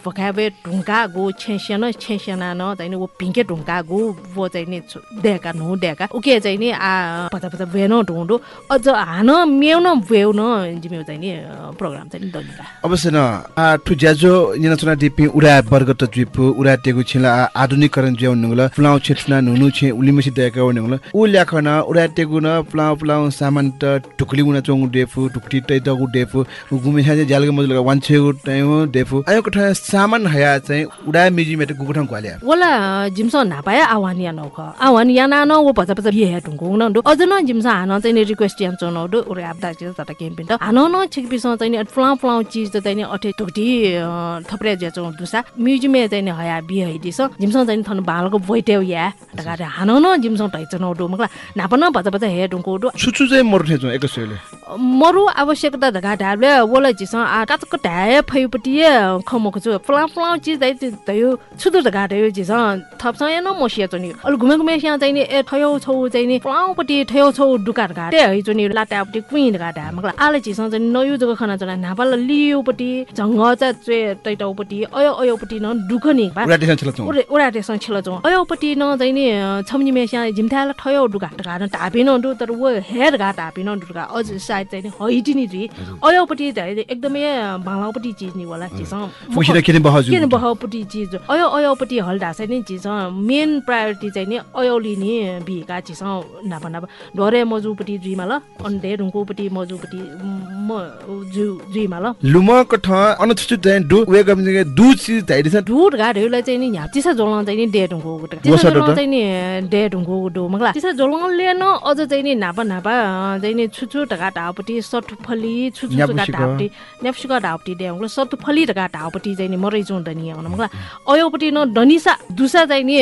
फकाबे ढुङ्का गो छेसियन छेसियना न चाहिँ नि वो पिङ्के ढुङ्का गो वो चाहिँ नि देका नु देका। उके चाहिँ नि आ पचा पचा भेनो अझ हान मेउन भेउन जिमेउ चाहिँ नि प्रोग्राम चाहिँ दलिला अवश्य न आ ठु ज्याजो निना चुना दिपि उडा वर्ग त जुपु उडा टेगु छिला आधुनिकरण ज्याउ नंगल फ्लाउ छेटना नुनु छे उलिमसी व नंगल। उ ल्याखन उडा टेगु न फ्लाउ फ्लाउ सामान त टुकली उना चोंगु देफु टुकटी तै दगु देफु गुमे हाजे जालगे मजल वान्छेगु टाइम देफु। आयो कठा सामान हया चाहिँ उडा मिजि मेटे गुगुठं ग्वाल्या। वला जिमस नापाया आवान या नख। आवान या ना न वो पचा पचा बिहे टुंगु न अझ न जिमस हान चाहिँ रिक्वेस्ट यान चोनौ दु। उरे आपदा चाहिँ तता केम पिन हान न छिक चिसँग चाहिँ नि फ्लाउ फ्लाउ चिज त चाहिँ अठे टुक्टी थप्रे जे चौ दुसा। म्युजियम चाहिँ हया बि हैदिस जिमसँग चाहिँ थन बालको बोइटेउ या। टका हानो न जिमसँग ढाइच न डो मकला नापन बचा बचा हे डुङको डो छुछु चाहिँ मर्थे एकैसैले मरु आवश्यकता धगा ढाबले वला जिसँग आ काचक ढाए फैपट्टि खमको छु फ्लाउ फ्लाउ चिज दै दयो छुदु धगा दयो जिसँग थप्छ या न मसिया चाहिँ नि अल घुमे घुमे यहाँ चाहिँ नि ए ठयो छौ चाहिँ नि फ्लाउपट्टि ठयो छौ डुकार घा ते है चाहिँ नि लाटापट्टि कुइन घा ढा मकला। आले जिसँग चाहिँ नयु जग खाना चाहिँ नापाल लियोपट्टि झङ्ग चाहिँ चे टैटाउपट्टि अयो अयोपट्टि न दुख नि। उडा टेसन छला चौ उडा टेसन छला चौ अयोपट्टि न चाहिँ नि छम्नी मेसिया झिम्थाला ठयो डुका ढका न टापे न डु तर वो हेर घा टापे न डुका अझ सायद चाहिँ नि हैटी नि रि अयोपट्टि चाहिँ एकदमै बालापट्टि चिज नि होला चिसँग फुसिरा किन बहजु किन बहपट्टि चिज अयो अयोपट्टि हल्डा चाहिँ नि चिज मेन प्रायोरिटी चाहिँ नि अयोली नि भिका चिज नापा नापा ढोरे मजुपट्टि जुइमा ल अन्डे ढुङ्कोपट्टि मजुपट्टि म जु जुइमा ल लुम कठ अनछुछु चाहिँ नि चिसा चिसा चिसा अझ चाहिँ ढका ढापट्टि नेप्सुका ढापट्टि डे मगला सटु फली ढका ढापट्टि चाहिँ नि मरै जुन दनी आउन। मगला अयोपट्टि न डनिसा दुसा चाहिँ नि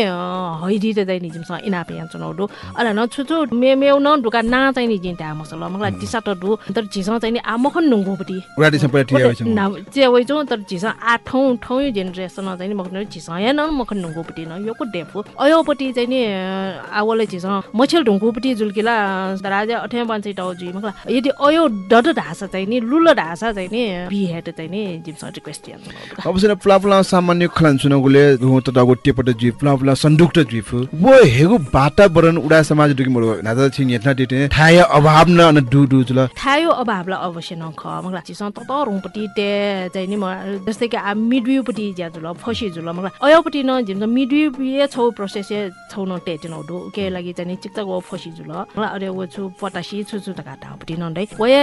हैडी चाहिँ नि जिमसँग इनापे यहाँ चुनाउ अला न छुछु मे मेउ न ढुका ना चाहिँ नि जिन्टा मसला। मगला टिसा त ढु तर झिसँग चाहिँ नि आ मखन ढुङ्गोपट्टि। उडा टेसन परे ठिया होइ ना च्यावै चौ तर झिसँग आ ठाउँ ठाउँ जेनेरेसन नि मखन झिसँग या न मखन ढुङ्गोपट्टि न। यो को डेफो अयोपट्टि चाहिँ नि आवले झिसँग मछेल ढुङ्गोपट्टि जुल्किला राजा अठ्या टाउ जुइ मगला यदि अयो डड ढासा चाहिँ नि लुलो ढासा चाहिँ नि बिहेट चाहिँ नि जिमसँग रिक्वेस्ट या अब सेना प्ला प्ला सामान्य खलन सुनगुले धुम त दगो टेपट जी प्ला प्ला सन्दुक त जिफु वो हेगु वातावरण उडा समाज दुकि मोड। नादा छिन यतना टेटे थाय अभाव न न दु दु जुल। थायो अभावला अवश्य न ख मगला चिसँग त त रुङपट्टि ते चाहिँ नि म जस्तै कि आ मिडव्यूपट्टि ज्या जुल फसी जुल मगला अयोपट्टि न जिम मिडव्यू ये छौ प्रोसेस छौ न टेटे न दु के लागि चाहिँ चिक्चक वो फसी जुल। मला अरे वो छु पटासी छु छु त घाटा पट्टि न। दै वय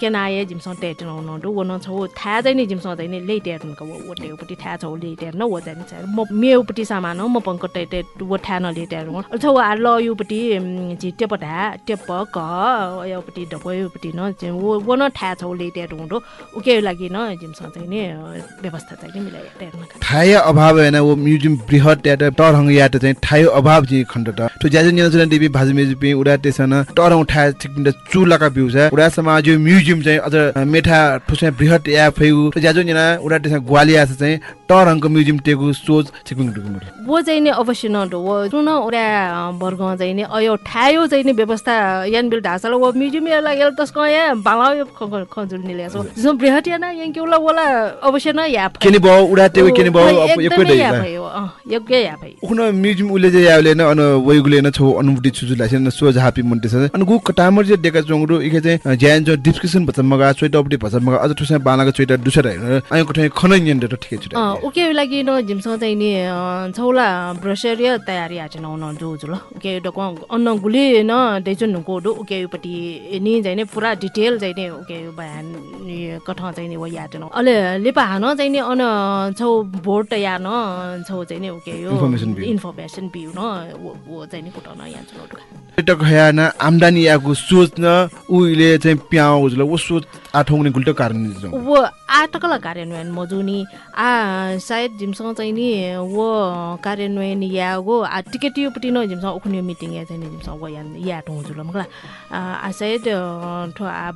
के नाये जिमसँग टेटे न न दु वो न छौ था चाहिँ नि जिमसँग चाहिँ नि लेटे न को वो टेपट्टि था छौ लेटे न वो चाहिँ नि म मेउपट्टि सामान म पङ्क टेटे वो था न लेटे न छौ आ ल युपट्टि जि टेप था टेप क योपट्टि ढपयोपट्टि न वो वो न था छौ लेटे हुँदो उके लागि न जिमसँग चाहिँ नि व्यवस्था चाहिँ मिलाइ थाय अभाव हैन वो म्युजियम बृहत यात टरहङ यात चाहिँ थाय अभाव जी खण्ड त तो ज्याजु नियन्त्रण देवी भाजु मेजु पे उडा तेसन टरहङ ठा छिकपिन्ड चुलाका भ्यू छ उडा समाज यो म्युजियम चाहिँ अझ मेठा ठुसे बृहत या तो ज्याजु निना उडा तेसन ग्वालिया चाहिँ टरहङको म्युजियम टेगु सोच छिकपिङ डुगु वो चाहिँ नि अवश्य न वो सुन उडा वर्ग चाहिँ नि अयो ठायो चाहिँ नि व्यवस्था यान बिल ढासल वो म्युजियम याला गेल तस्को या बाला यो खजुल निले सो जो बृहत या ना यन केवला वला अवश्य न या केनि बौ उडा टेगु केनि बौ या भयो। योग्य या भयो उखन म्युजियम उले जे याले न अन वइगुले न छौ अनुभूति छुजु लासे न सो झापी मुन्टे छ अन गु कटामर जे डेका चोंगरु इखे चाहिँ ज्यान जो डिस्क्रिप्सन भछ मगा चोइट अपडे भछ मगा अझ ठुसा बालाको चोइट दुसर हैन आइ कठै खनै यन त ठिकै छु उके लागि न जिमसँग चाहिँ नि छौला ब्रसरिया तयारी आछ न न जो जुल उके डको अन्न गुली न देजुन नुको दु उके पटी नि चाहिँ नि पुरा डिटेल चाहिँ नि उके बयान कठ चाहिँ नि व याद न। अले लेपा हान चाहिँ नि अन छौ बोर्ड या न छौ चाहिँ नि उके यो इन्फर्मेसन बिउ। न वो चाहिँ नि कुटन या जुल पर्यटक हयाना आम्दानी याको सोच न उहिले चाहिँ प्याउ उजल वो सोच आठौँ गुल्टो कारण वो आटकला कार्यान्वयन मजुनी आ सायद जिमसँग चाहिँ नि वो कार्यान्वयन या वो आ टिकट योपट्टि न जिमसँग उखुन्यो मिटिङ या चाहिँ नि जिमसँग वो या या ठौ जुल मगला। आ सायद ठो आ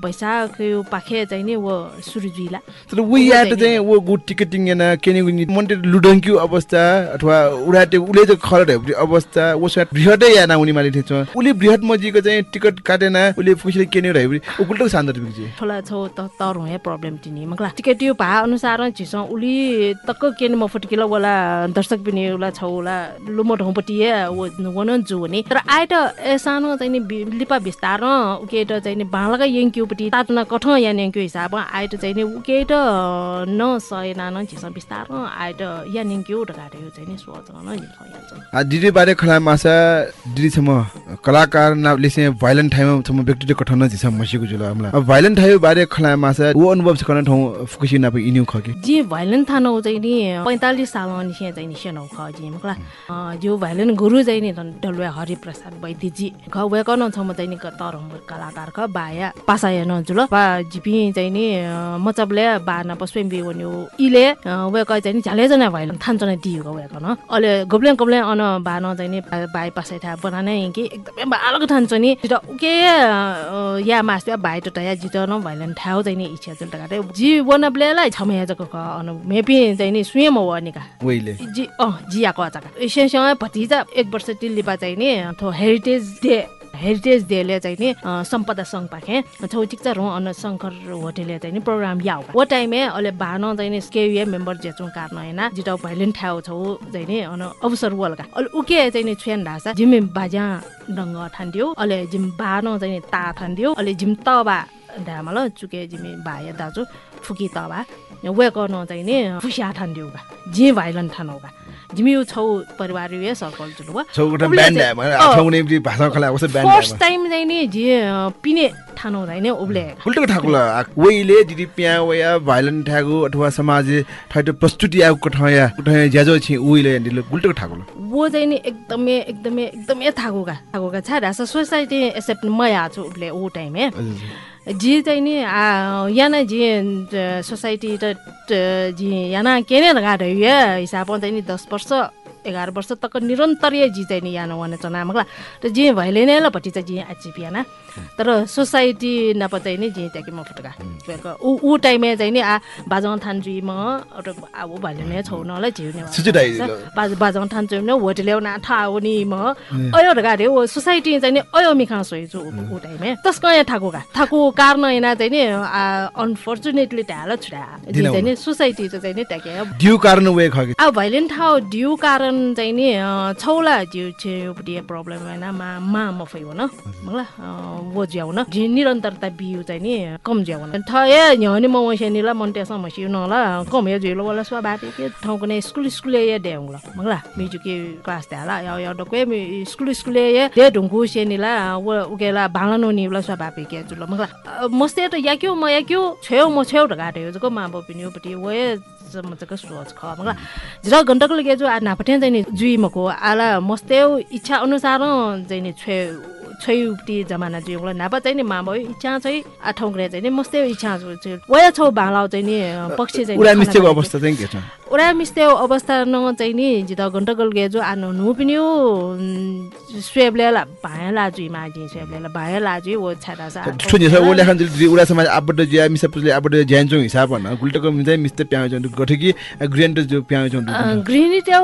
यो पाखे चाहिँ नि वो सुरुजुइला तर वो या त चाहिँ वो गु टिकटिङ याना केनि गुनि मन्टे लुडङ्क्यु अवस्था अथवा उडाटे उले चाहिँ खरड अवस्था वो सायद बृहटै याना उनी माले थिएछ। उले बृहट मजीको चाहिँ टिकट काटेन उले फुसले केनि रहे उकुल्टो शान्त बिग्जे ठोला छौ तर हुँ प्रब्लम तिनी मगला टिकट यो भा अनुसार छिस उली तक्क केन म फुटकिला वाला दर्शक पनि उला छौ उला लुमो ढौपट्टि वन जु हुने तर आइट सानो चाहिँ लिपा बिस्तार उके त चाहिँ नि बालका यङ्क्युपट्टि तातना कठ या यङ्क्यु हिसाब आइट चाहिँ नि उके त न सयना न छिस बिस्तार आइट या यङ्क्यु ढगाटे चाहिँ सोच दिदी बारे खला मासा दिदी छम कला कलाकार ना लिसे भाइलेन्ट ठाइमा छम व्यक्तित्व कठन जिस मसिको जुल हमला अब भाइलेन्ट ठाइयो बारे खला मासा वो अनुभव छ कन ठाउँ फुकुसी ना इन्यु खके जी भाइलिन थानो चाहिँ नि पैँतालिस सालमा निस्किया चाहिँ नि सेनौ ख जी। मकला जो भाइलिन गुरु चाहिँ नि डलुवा हरिप्रसाद वैद्यजी ख वे कन छ म चाहिँ नि तर कलाकार ख बाया पासाय न जुल। बा जिपि चाहिँ नि मचबले बा न पस्पेम बि वन्यु इले वे क चाहिँ नि झाले जना भाइलिन थान जना दियो वे कन अले गोब्ले गोब्ले अन बा न चाहिँ नि बाई पासाय था बनाने कि एकदमै बालक थान चाहिँ नि जित उके या मास्या बाइ त या जित न भाइलिन ठाउ चाहिँ नि इच्छा जुल तका जी वन ब्लेलाई छमे जको क अन मेपि चाहिँ नि सुयम हो निका वइले जी अ जियाको अचाका एसियासँग भतिजा एक वर्ष टिल्लीपा चाहिँ नि थो हेरिटेज डे हेरिटेज डेले चाहिँ नि सम्पदा सङ्घ पाखे। छौ ठिक छ रौँ अन शङ्कर होटेलले चाहिँ नि प्रोग्राम याउ वो टाइमे अहिले भान चाहिँ नि स्केयुए मेम्बर जेचुङ कार्न होइन। जिटाउ भाइलिन ठाउ छौ चाहिँ नि अन अवसर वलका अहिले उके चाहिँ नि छुयान ढासा। जिमे बाजा डङ्ग ठान्दियो अहिले जिम बान चाहिँ नि ता ठान्दियो अहिले जिम तबा ढामल चुके जिमे भाया दाजु फुकी तबा वे गर्न चाहिँ नि फुसिया ठान्दिउगा जे भाइलन ठानौगा जिमी उ छौ परिवार ये सर्कल जुलुवा भाषा खला अवश्य ब्यान्ड फर्स्ट टाइम चाहिँ नि जे अ, पिने ठानौँदैन उब्ले। उल्टो ठाकुला वइले दिदी प्या वया भाइलेन्ट ठागु अथवा समाज ठाइटो प्रस्तुति आउ कठया कठया ज्याजो छि उइले दिल उल्टो ठाकुला वो चाहिँ नि एकदमै एकदमै एकदमै थागोगा थागोगा छ रासा सोसाइटी एक्सेप्ट म छु उसले ऊ टाइम। हे जी चाहिँ नि यहाँ जी सोसाइटी त जी यहाँ के नै ये हिसाबमा चाहिँ नि दस वर्ष एघार वर्ष तक निरन्तरीय जी चाहिँ नि यहाँ वान चना मगला। त जी भइले नै ल भटी चाहिँ जी आची पियाना तर सोसाइटी नप चाहिँ नि जी त्याके म फुटका। ऊ ऊ टाइममा चाहिँ नि आ बाजाङ थान जुइ म अब भइले नै छौ न ल झिउने बाज बाजाङ थान जुइ न होटेल ना ठा नि म। अयो गाडे ओ सोसाइटी चाहिँ नि अयो मिखा सोइछु ऊ टाइममा। तस्को यहाँ ठाको का ठाको कारण यहाँ चाहिँ नि अनफर्चुनेटली ढाल छुडा जी चाहिँ नि सोसाइटी चाहिँ नि ट्याके ड्यू कारण वे खके अब भैलेन ठाउँ ड्यू कारण चाहिँ नि छौला ड्यू छेउपट्टि प्रब्लम होइन मा मा मफै हो न मलाई वो ज्याउ न झि निरन्तरता बिउ चाहिँ नि कम ज्याउ न ठ ए न्याउने म वैसे नि ल मन त्यसमा मसिउ न ल कम हे झिलो वाला स्वा बाटे के ठाउँ कुनै स्कुल स्कुल ये देउ ल मंगला मिजु क्लास द्याला या या स्कुल स्कुल ये दे ढुङ्गु सेनिला व उकेला भाङनो नि ल स्वा बापे के जुल मंगला मस्ते त या क्यू म या क्यू छेउ म छेउ ढगाटे जको मा बपिनी उपट्टि वये मजाको सोच ख मगला जरा गण्डक लगे जो आ नापठे चाहिँ नि जुइ मको। आला मस्तेउ इच्छा अनुसार चाहिँ नि छे छैउटी जमाना जुइला नापा चाहिँ नि मा भयो इच्छा चाहिँ आ ठाउँग्रे चाहिँ नि मस्तेउ इच्छा छु। वया छौ भालाउ चाहिँ नि पक्ष चाहिँ अवस्था चाहिँ के छ? उडा मिस्ते अवस्था न चाहिँ नि जित गण्डगोल गे जो आनो नु पनि हो स्वेबले ला भाया लाजु माजी स्वेबले ला भाया लाजु वो छाडा सा। सुनि छ ओले खान दिदी उडा समाज आबड ज्या मिसा पुसले आबड ज्यान्जो हिसाब भन्न। गुल्टको मिन्दै मिस्ते प्याउ जन्टु गठे कि ग्रेन्ट जो प्याउ जन्टु गृहिणी त्यो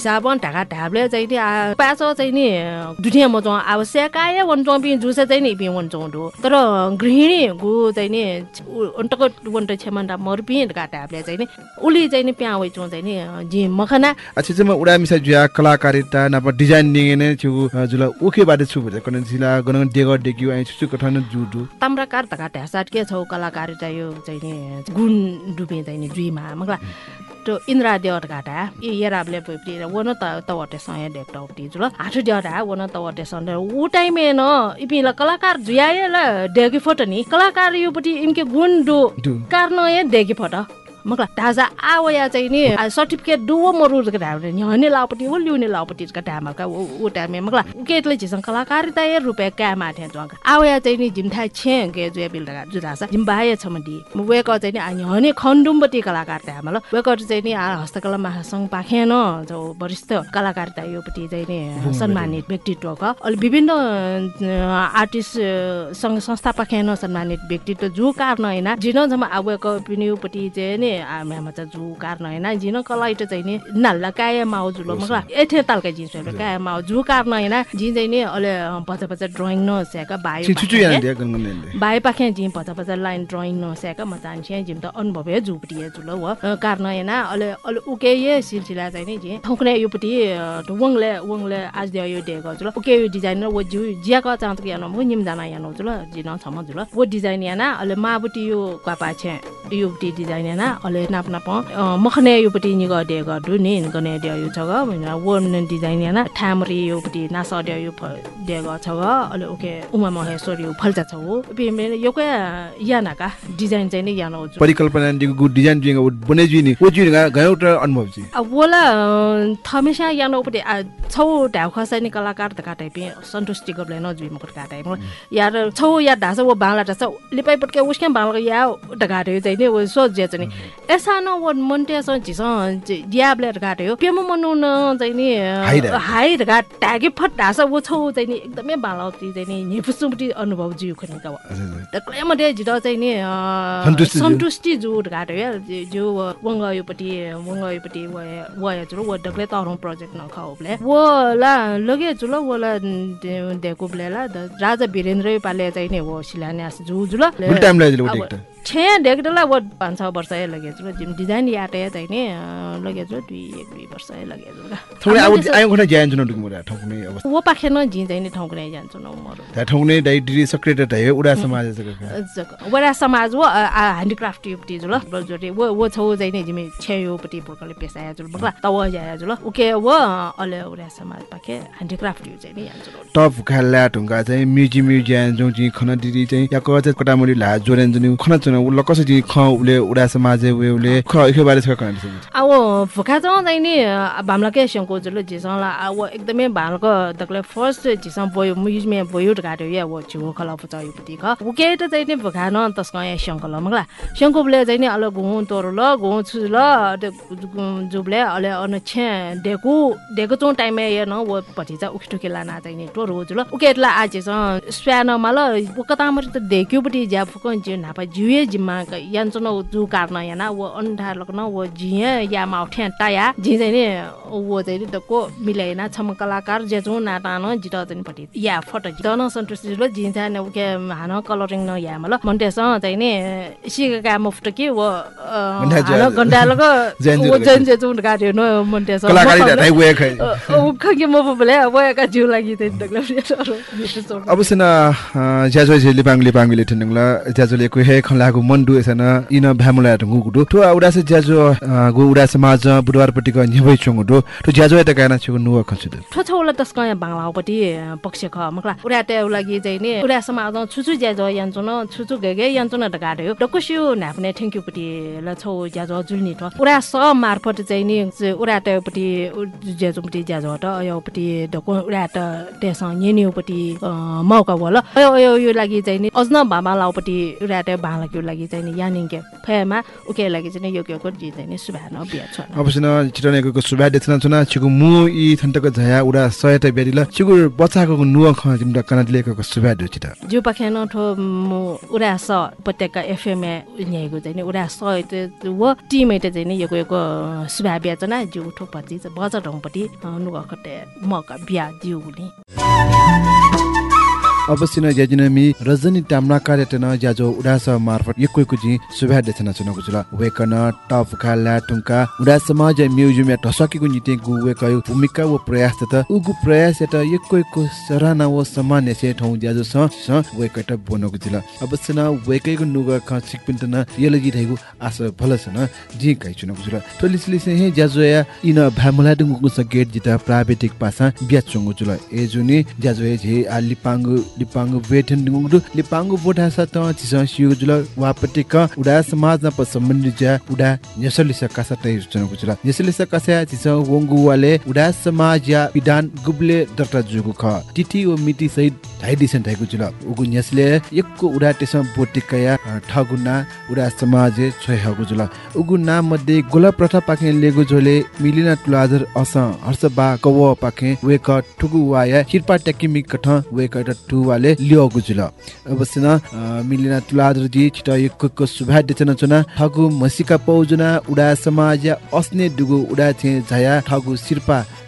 हिसाब ढाका ढाबले चाहिँ नि पाँच चाहिँ नि दुनियाँ म चाहिँ आवश्यक आयो वन चौँ पि जुसे चाहिँ नि पि वन चौँ डो तर गृहिणी गु चाहिँ नि उन्टको वन्ट छेमन्टा मर पि ढाका ढाबले चाहिँ नि उली चाहिँ नि प्याउ चौँ चाहिँ नि जी मखना। अच्छा म उडा मिसा ज्या कलाकारिता नप डिजाइन निगे ने छु जुल ओके बाटे छु भरे कन जिला गन डेग डेग्यु आइ छु कठन जुडु। ताम्राकार धका ढ्यासाट के छौ कलाकारिता यो चाहिँ नि गुण डुबे चाहिँ नि जुइमा मगला त्यो इन्द्रा देवर घाटा ये येराबले पइप्रि वन त तवटे सय डेक्ट उप्टी जुल। हाठु देवरा वन तवटे सन उ टाइमे न इपिला कलाकार जुयाए ल डेगी फोटो नि कलाकार योपट्टि इनके गुण डु कारण ये डेगी फोटो। मगला ढाजा आवया चाहिँ नि सर्टिफिकेट डुवो मरु ढाउने न्हने लापट्टि हो ल्युने लापट्टि का ढामका उ टाइमे मगला केटले झिसं कलाकारिता ये रुपया क्या माथे जंग आवया चाहिँ नि जिमथा छे के जुया बिल्डगा जुदासा जिम्बाय छमडी वेक चाहिँ नि आनि हने खण्डुम्बटी कलाकारिता हामील वेक चाहिँ नि हस्तकला महासङ्घ पाखेन जो वरिष्ठ कलाकारिता योपट्टि चाहिँ नि सम्मानित व्यक्तित्व क। अलि विभिन्न आर्टिस्ट सङ्घ संस्था पाखेन सम्मानित व्यक्तित्व जो कारण होइन। जिन जम्मा आवेक पिनिउपट्टि चाहिँ नि जु कारण होइन जिन कलाइट चाहिँ नि नाल्ला काया माउ जुलो मगला एथे तालका जिन्स काया माउ जु कारण होइन जिन चाहिँ नि अहिले पचा पचा ड्रइङ न स्याका बायो छि छु यान दिया गन गन बाय पाखे जिम पचा पचा लाइन ड्रइङ न स्याका म चाहन्छु जिम त अनुभव है झुपटी जुलो हो कारण होइन अहिले अहिले उके ये सिलसिला चाहिँ नि जे ठौक्ने योपट्टि वङले वङले आज दियो यो डे गर्छु ल उके यो डिजाइन वो जु जियाको चाहन्छ कि यानो मु निम जाना यानो जुल जिन छम जुल वो डिजाइन याना अहिले माबुटी यो कापा छे युपट्टि डिजाइन ना अले नाप नाप अ, मखने युपट्टि नि गडे गडु नि गने दे यु छ ग won डिजाइन ना ठामरी युपट्टि नास दे यु फ दे ग छ ग अले ओके उमा महेश्वरी यु फल्चा छ हो बे मे यो के याना का डिजाइन चाहिँ नि याना हो परिकल्पना दिगु गु डिजाइन दिगु बने जुनि ओ जुनि गयो त अनुभव जी अब वला थमेसा यानो उपटे छौ ढाउ खसाइने कलाकार त काटै पे सन्तुष्टि गब्ले न जुइ मकट काटै म यार छौ या ढास वो बांगला ढास लिपाइ पटके उसके बांगला या ढगाटे चाहिँ नि वो सो जे चाहिँ एसा न वो मन्टे स जिस दियाबले ढगाटे हो। पेम मनु न चाहिँ नि हाइ ढाड। हाइ ढगा ट्यागे फट ढास वो छौ चाहिँ नि एकदमै बालाउती चाहिँ नि निफुसुपटी अनुभव जिउ खनिका त क्लेमटे जित चाहिँ नि सन्तुष्टि जुट घाटो या जो वङ्गयोपट्टि वङ्गयोपट्टि वया जुल व डग्ले तहरौँ प्रोजेक्ट न खाओब्ले। वो ला लगे जुल वो ला देखो ब्लेला राजा वीरेन्द्र पाले चाहिँ नि वो शिलान्यास जु जुल। टाइम लाग्यो? छे देख्दला वो पाँच छ वर्ष लगे जिम डिजाइन याटे चाहिँ नि लगे दुई एक दुई वर्ष लगे ठकुने अवस्था? वो पाखेन झि चाहिँ नि ठाउँकुने जान्छु न मरो ठकुने डाइरेक्टरी सेक्रेटरी है उडा समाज वडा समाज वो ह्यान्डिक्राफ्ट युपट्टि जुल जोटे वो वो छौ चाहिँ नि जिमी छेयोपट्टि बोर्कले पेसाया जुल बक्ला त वो जाया जुल। उके वो अले उडा समाज पाके ह्यान्डिक्राफ्ट यु चाहिँ नि यान्छु टप खाला ढुङ्गा चाहिँ म्युजियम म्युजियम खना दिदी चाहिँ या कच कटामुडी ला जोरेन जुनि खना चुन उल कसै चाहिँ ख ख इखे बारे छ अब अब एकदमै भालको दक्ले फर्स्ट घाट्यो या वो छिउ त चाहिँ नि न ल चाहिँ नि अल घुँ तोरो ल घुँ छु ल जुब्ले अले अन छे डेकु डेकु चौ टाइम या न पछि चाहिँ टोरो हो जुल उके ला त ज्या फुक जिउ नापा जिउए जिम्मा यान्छ न जु कार्न याना वो अन्ठा लग्न वो जिए या माउठ्या टाया झि चाहिँ नि वो चाहिँ नि त को मिलाइना छम कलाकार जे जु नाटान जित चाहिँ पटि। या फट जित न सन्तुष्टि ल झि चाहिँ उके हान कलरिङ न या मल। मन्टेस चाहिँ नि सिका मुफ्ट कि वो गन्डा हान <laughs> ज्यान वो जुल जन जे जुन गाड्यो न मन्टेस। कलाकारी ढाइ वे खै। खगे म बोले वयाका जिउ लागि चाहिँ डग्ला अब सेना ज्याजो जे लिपाङ ठन्नगला ज्याजोले को हे खलागु मन्डु एसन इन भ्यामुला ढुङ्गु गुडु ठो उडा से ज्याजो गु उडा समाज बुधबारपट्टिको न्यवै चंगु ठो ज्याजो एता गाना छु नुवा खन्छु ठो छौला तस्क यहाँ बाङ्लापट्टि पक्ष ख मक्ला उडा ट्याउ लागि चाहिँ नि उडा समाज छुचु ज्याजो यान्चो न छुचु गेगे यान्चो न गाड्यो डकुस्यु नाप्ने थ्याङ्क्युपट्टि ल छौ ज्याजो जुल्नी ठो उडा स मार्फत चाहिँ नि उडा ट्याउपट्टि ज्याजोपट्टि ज्याजो हट अयोपट्टि ढको उडा त त्यस येनिउपट्टि मौका भयो ल अयो यो लागि चाहिँ नि अझ न भामा लाउपट्टि उडा भालाको लागि चाहिँ नि यानिङ्के फयामा उके लागि चाहिँ नि यो के को जी चाहिँ नि सुभान बिहा छ अब सेना चिटनेको सुबा देछना छुना छिगु मु इ थन्टको झया उडा सयता बेरिला छिगु बच्चाको नुवा ख जिमटा कनाटलेको सुबा दु छिटा जो पाखेन ठो मु उडा स उपत्यका एफएम न्याएको चाहिँ नि उडा स व टिम चाहिँ नि यको यको सुभा बिहा चना जो ठो पछि बजार ढौँपट्टि नुगा खटे मका बिहा दिउ नि अवश्य न ज्याजिनमी रजनी टामना कार्यटन ज्याजो उडास मार्फत यक्कैको जी सुभा देछना छनको जुल वेकन टप खाला टुङ्का उडा समाज म्युजियम या टसकीको निते गु वेकयो भूमिका व प्रयास त उगु प्रयास त यक्कैको सराहना व सम्मान से ठौ ज्याजो स स वेकट बोनको जुल अवश्य न वेकैको नुगा ख सिकपिन्त न यलगी धैगु आस भलस न जी काइ चुनको जुल टोलिसले से हे ज्याजो या इन भामुला स गेट जिता प्राविधिक पासा बिया चंगु जुल ए जुनि ज्याजो ए झे आ लिपाङ्गु लिपाङ्गु बेठन दुगु लिपाङ्गु बोठा स त चिस सिउ जुल वापटिक उडा समाज न प सम्बन्धी ज्या उडा नेसली स कासा तै चुनको जुल। नेसली स कासा चिस वंगु वाले उडा समाज या विधान गुब्ले डक्टर जुगु ख। तिथि ओ मिति सहित ढाइ दिसन थाइगु जुल। उगु नेसले एकको उडा तेस बोटिकया ठगुना उडा समाज छोय हगु जुल। उगु नाम मध्ये गोला प्रथा पाखे लेगु झोले मिलिना तुलादर अस हर्ष बा कव पाखे वेक ठुगु वाया हिरपा टेकिमि कठ वेक ट टु वाले लियोगु जुल। अवश्य मिलिना तुलादर जी छिट यक्को सुभा देचन चुना ठगु मसिका पौजुना उडा समाज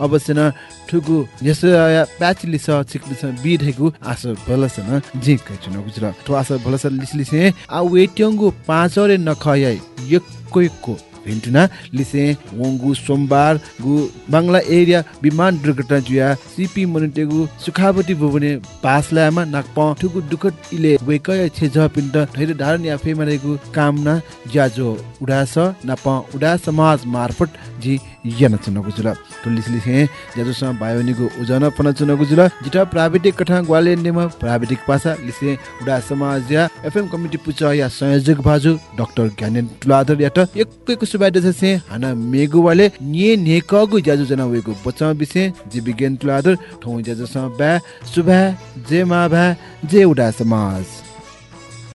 अवश्य न ठुगु यस प्याच लिस छिक लिस बिधेगु आस भलस न जे कछु न गुजर। तो आस भलस लिस लिसे आ वेट्यंगु पाँचरे नखय यक्को भिन्टुना लिसे वंगु सोमबार गु बांग्ला एरिया विमान दुर्घटना जुया सिपी मनुटेगु सुखावती बुबने पासलामा नाकप ठुगु दुखट इले वेकय छेज पिन्ट धैर्य धारण या फे मारेगु कामना ज्याजो उडास नाप उडा समाज मार्फत जी यन चुनगु जुल टुलिस लिसे ज्याजो सम बायोनिगु उजन पन चुनगु जुल जिटा प्राविधिक कथा ग्वाले नेम प्राविधिक पासा लिसे उडा समाज या एफएम कमिटी पुच या संयोजक भाजु डाक्टर ज्ञानेन तुलाधर यात। एकैको सुबाइ दसे हाना मेगु वाले nye नेकगु ज्याजो जना वेगु बचा बिसे जी विज्ञान तुलाधर ठौ ज्याजो सम बा सुबा जे मा भा जे उडा समाज।